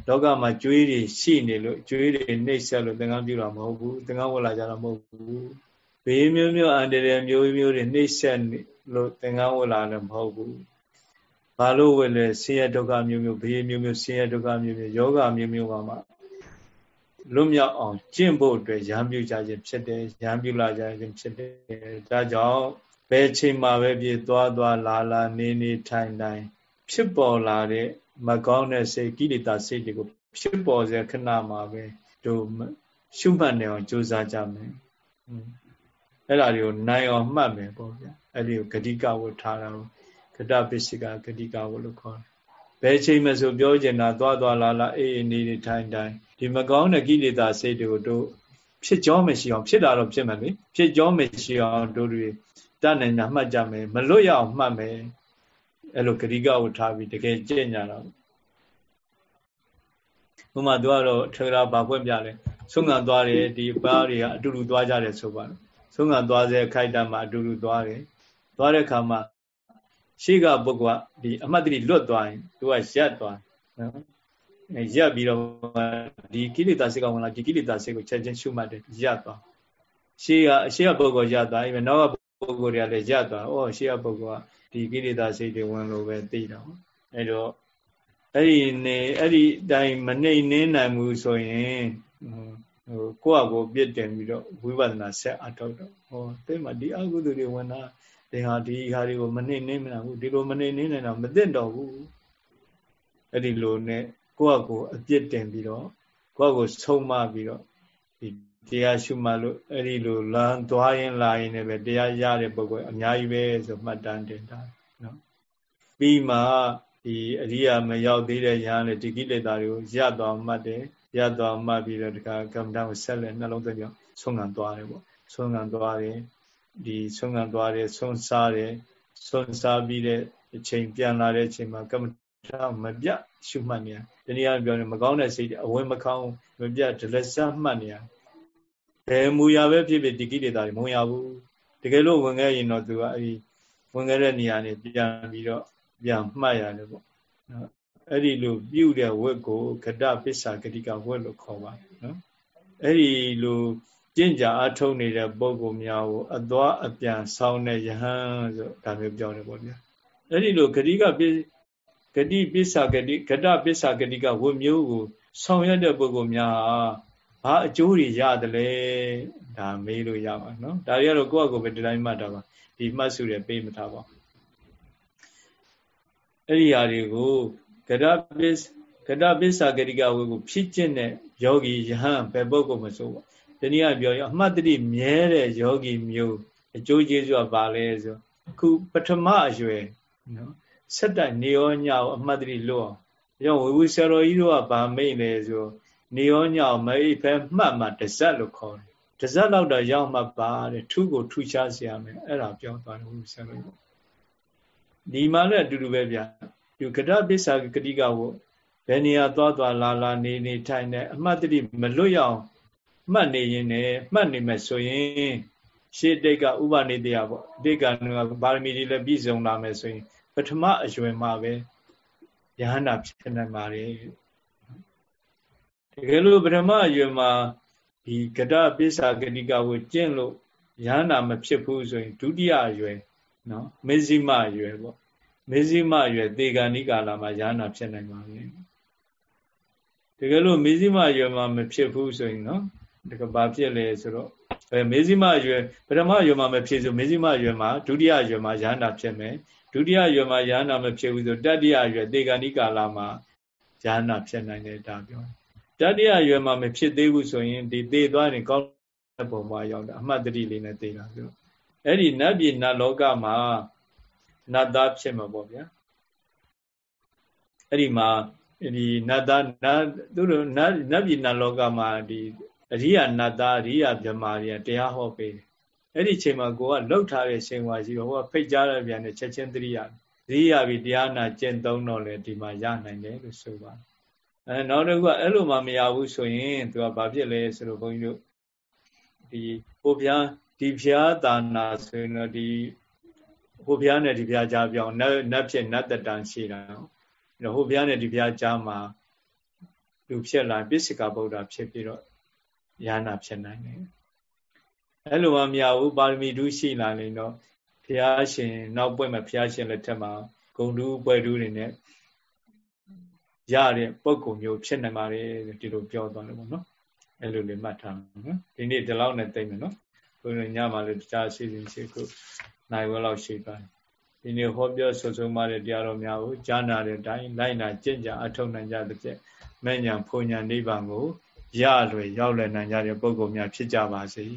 A: လောကမှာကြွေးတွေရှိနေလို့ကြွေးတွေနှိပ်ဆက်လို့သင်္ကန်းပြတာမဟုတ်ဘူးသင်္ကန်းဝတ်လာကြတာမဟုတ်ဘူးဘေးမျိုးမျိုးအန္တရာယ်မျိုးမျိုးတွေနှိပ်ဆက်လို့သင်္ကန်းဝတ်လာလည်းမဟုတ်ဘူး ဘာလို့ဝယ်လဲဆင်းရဲဒုက္ခမျိုးမျိုးဘေးမျိုးမျိုးဆင်းရဲဒုက္ခမျိုးမျိုးယောဂမျိုးမျိုးပါမှလွတ်မြောက်အောင်ကျင့်ဖို့အတွက်ရံပြူကြခြင်းဖြစ်တယ်ရံပြူလာကြခြင်းဖြစ်တယ်ဒါကြောင့်ဘယ်ချိန်မှာပဲပြည့်သွားသွားလာလာနေနေထိုင်ထိုင်ဖြစ်ပေါ်လာတဲ့မကောင်းတဲ့စိတ်ကိလေသာစိတ်တွေကိုဖြစ်ပေါ်စေခဏမှာပဲတို့ရှုမှတ်နေအောင်ကြိုးစားကြမယ်အဲ့ဒါတွေကိုနိုင်အောင်မှတ်မယ်ပေါ့ဗျာအဲ့ဒီကိုဂတိကဝတ်ထားတာက တပစ္စည်းကဂတိကဝလို့ခေါ်တယ်ဘယ်ချိန်မှဆိုပြောကျင်တာသွားသွားလာလာအေးအေးနေနေထိုင်ထိုင်ဒီမကောင်းတဲ့ကိလေသာစိတ်တွေကိုတို့ဖြစ်ကြောမရှိအောင်ဖြစ်တာတော့ဖြစ်မယ်လေဖြစ်ကြောမရှိအောင်တို့တွေတတ်နိုင်တာမှတ်ကြမယ်မလွတ်ရအောင်မှတ်မယ်အဲ့လိုဂရိကကိုထားပြီးတကယ်ကြင်ညာတော့ဥမာသူကတော့ထေရဘာဖွင့်ပြလဲဆုံးခံသွားတယ်ဒီဘာတွေကအတူတူသွားကြတယ်ဆိုပါတော့ဆုံးခံသွားစေခိုက်တမှာအတူတူသွားတယ်သွားတဲ့အခါမှာ ရှေ့ကပုဂ္ဂိုလ်ကဒီအမှတ်တရလွတ်သွားရင်သူကရက်သွားနော်ရက်ပြီးတော့ဒီကိလေသာစိတ်ကဝင်လာဒီကိလေသာစိတ်ကိုချက်ချင်းရှုမှတ်တယ်ရက်သွားရှေ့ကအရှေ့ကပုဂ္ဂိုလ်ရက်သွားပြီနောက်ကပုဂ္ဂိုလ်တွေကလည်းရက်သွားဩရှေ့ကပုဂ္ဂိုလ်ကဒီကိလေသာစိတ်တွေဝင်လို့ပဲသိတော့အဲတော့အဲ့ဒီနေအဲ့ဒီတိုင်းမနှိမ့်နှင်းနိုင်ဘူးဆိုရင်ဟိုကိုယ့်အကိုပြစ်တင်ပြီးတော့ဝိပဿနာဆက်အထောက်တော့ဟောတဲ့မှာဒီအကုသိုလ်တွေဝင်တာ သင်ဟာဒီဟာတွေကိုမနှိမ့်နှင်းမနာဘူးဒီလိုမနှိမ့်နှင်းနိုင်တော့မသိတော့ဘူးအဲ့ဒီလိုနဲ့ကိုယ့်အကိုအပြစ်တင်ပြီးတော့ကိုယ့်အကိုဆုံးမပြီးတော့ဒီတရားရှုမှလို့အဲ့ဒီလိုလမ်းသွားရင်လာရင်လည်းပဲတရားရတဲ့ပုဂ္ဂိုလ်အများကြီးပဲဆိုမှတ်တမ်းတင်တာနော်ပြီးမှဒီအရိယာမရောက်သေးတဲ့ညာနဲ့ဒီကိလေသာတွေကိုရသွားမှတ်တယ်ရသွားမှတ်ပြီးတော့ဒီကကမ္မဋ္ဌာန်းကိုဆက်လက်နှလုံးသွင်းပြီးဆုံးခံသွားတယ်ပေါ့ဆုံးခံသွားတယ် ဒီဆုံးခံသွားတယ်ဆုံးစားတယ်ဆုံးစားပြီးတဲ့အချိန်ပြန်လာတဲ့အချိန်မှာကမ္မထာမပြတ်ရှုမှတ်နေရတနည်းအားပြောရင်မကောင်းတဲ့စိတ်အဝင်မကောင်းမပြတ်ဒလစမှတ်နေရဘယ်မူရပဲဖြစ်ဖြစ်ဒီကိလေသာတွေမဝင်ရဘူးတကယ်လို့ဝင်ခဲ့ရင်တော့သူကအဲဒီဝင်ခဲ့တဲ့နေရာနေပြန်ပြီးတော့ပြန်မှတ်ရတယ်ပေါ့နော်အဲ့ဒီလိုပြုတဲ့ဝတ်ကိုဂတပစ္စာဂတိကဝတ်လို့ခေါ်ပါတယ်နော်အဲ့ဒီလို ကျင့်ကြအထုတ်နေတဲ့ပုဂ္ဂိုလ်များကိုအသွားအပြန်ဆောင်းတဲ့ယဟန်ဆိုဒါမျိုးပြောတယ်ပေါ့ဗျာအဲ့ဒီလိုဂတိကပစ္စဂတိပစ္စာဂတိဂတပစ္စာဂတိကဝတ်မျိုးကိုဆောင်ရွက်တဲ့ပုဂ္ဂိုလ်များဘာအကျိုးတွေရတယ်လဲဒါမေးလို့ရပါနော်ဒါတွေကတော့ကိုယ့်အကိုပဲဒီတိုင်းမှတ်တာပါဒီမှတ်စုတွေပေးမထားပါအဲ့ဒီဟာတွေကိုဂတပစ္စဂတပစ္စာဂတိကဝတ်ကိုဖြစ်ကျင့်တဲ့ယောဂီယဟန်ဘယ်ပုဂ္ဂိုလ်မဆိုပါ တနည်းအားပြောရင်အမှတ်တတိမြဲတဲ့ယောဂီမျိုးအကျိုးကျေးဇူးကဘာလဲဆိုခုပထမအရွယ်နော်ဆက်တိုက်နေရောညောင်အမှတ်တရလွတ်အောင်ကြောင့်ဝေဝဆရာတော်ကြီးတို့ကဗာမိတ်လေဆိုနေရောညောင်မအိဖဲမှတ်မှတဇက်လို့ခေါ်တယ်တဇက်လောက်တော့ရောက်မှပါတဲ့ထူးကိုထူးခြားစေရမယ်အဲ့ဒါပြောသွားတယ်ဝေဝဆရာတော်ကြီးဒီမှာလည်းအတူတူပဲဗျဒီကဒပစ္စာကတိကဝဘယ်နေရာသွားသွားလာလာနေနေထိုင်နေအမှတ်တရမလွတ်ရအောင် မှတ်နေရင်လည်းမှတ်နေမယ်ဆိုရင်ရှေ့တိတ်ကဥပနိတယပေါ့တိတ်ကပါရမီတွေလည်းပြည့်စုံလာမယ်ဆိုရင် ပထမအရွယ်မှာပဲယဟန္တာဖြစ်နိုင်ပါတယ်တကယ်လို့ပထမအရွယ်မှာဒီကတပိစ္ဆာကတိကကိုကျင့်လို့ယဟန္တာမဖြစ်ဘူးဆိုရင်ဒုတိယအရွယ်နော်မေဇိမအရွယ်ပေါ့မေဇိမအရွယ်သေဂာနိကာလာမှာယဟန္တာဖြစ်နိုင်ပါမယ်တကယ်လို့မေဇိမအရွယ်မှာမဖြစ်ဘူးဆိုရင်နော် တကဘာဖြစ်လဲဆိုတော့အဲမေဇိမအရွယ်ပထမအရွယ်မှာမဖြစ်ဆိုမေဇိမအရွယ်မှာဒုတိယအရွယ်မှာယဟန္တာဖြစ်မယ်ဒုတိယရွယ်မှာယ ahanan မဖြစ်ဘူးဆိုတတိယရွယ်တေဂဏိကာလမှာယ ahanan ဖြစ်နိုင်တယ်ဒါပြောတတိယရွယ်မှာမဖြစ်သေးဘူးဆိုရင်ဒီသေသွားရင်ကောင်းတဲ့ပုံမှာရောက်တာအမှတ်တတိလေးနဲ့သေတာပြောအဲ့ဒီနတ်ပြည်နတ်လောကမှာနတ်သားဖြစ်မှာပေါ့ဗျာအဲ့ဒီမှာဒီနတ်သားနတ်သူတို့နတ်နတ်ပြည်နတ်လောကမှာဒီ အရိယာနတ်သားအရိယာမြမာတွေကတရားဟောပေးတယ်အဲ့ဒီချိန်မှာကိုကလှုပ်ထားတဲ့ရှင်ဝါရှိတော့ဟိုကဖိတ်ကြားရပြန်တဲ့ချက်ချင်းသတိရသတိရပြီးတရားနာကျင့်သုံးတော့လေဒီမှာရနိုင်တယ်လို့ဆိုပါတယ်အဲနောက်တစ်ခုကအဲ့လိုမှမရဘူးဆိုရင်သူကဘာဖြစ်လဲဆိုတော့ဘုန်းကြီးတို့ဒီဟိုဘုရားဒီဘုရားတာနာဆိုရင်တော့ဒီဟိုဘုရားနဲ့ဒီဘုရားကြားပြောင်းနတ်နတ်ဖြစ်နတ်တတန်ရှိတာနော်ဟိုဘုရားနဲ့ဒီဘုရားကြားမှာလူဖြစ်လာပိစိကဗုဒ္ဓဖြစ်ပြီးတော့ ဉာဏ်ဖြစ်နိုင်တယ်အဲ့လိုမှမရဘူးပါရမီဓုရှိလာရင်တော့ဘုရားရှင်နောက်ပွဲမှာဘုရားရှင်လက်ထက်မှာဂုံတူးပွဲတူးတွေနဲ့ရတဲ့ပုံကုမျိုးဖြစ်နိုင်ပါတယ်ဒီလိုပြောသွားတယ်ပေါ့နော်အဲ့လိုလေးမှတ်ထားနော်ဒီနေ့ဒီလောက်နဲ့သိမ့်မယ်နော်ဘုရားညမှာလည်းတရားရှိစဉ်ရှိခုနိုင်ဝဲလောက်ရှိသွားတယ်ဒီနေ့ဟောပြောဆွဆုံးမတဲ့တရားတော်များကိုကြားနာတဲ့အတိုင်းလိုက်နာကျင့်ကြအထောက်နိုင်ကြတဲ့ဖြင့်မဲ့ညာဖုန်ညာနိဗ္ဗာန်ကို ရလွယ်ရောက်လည်နိုင်ကြတဲ့ပုဂ္ဂိုလ်များဖြစ်ကြပါစေ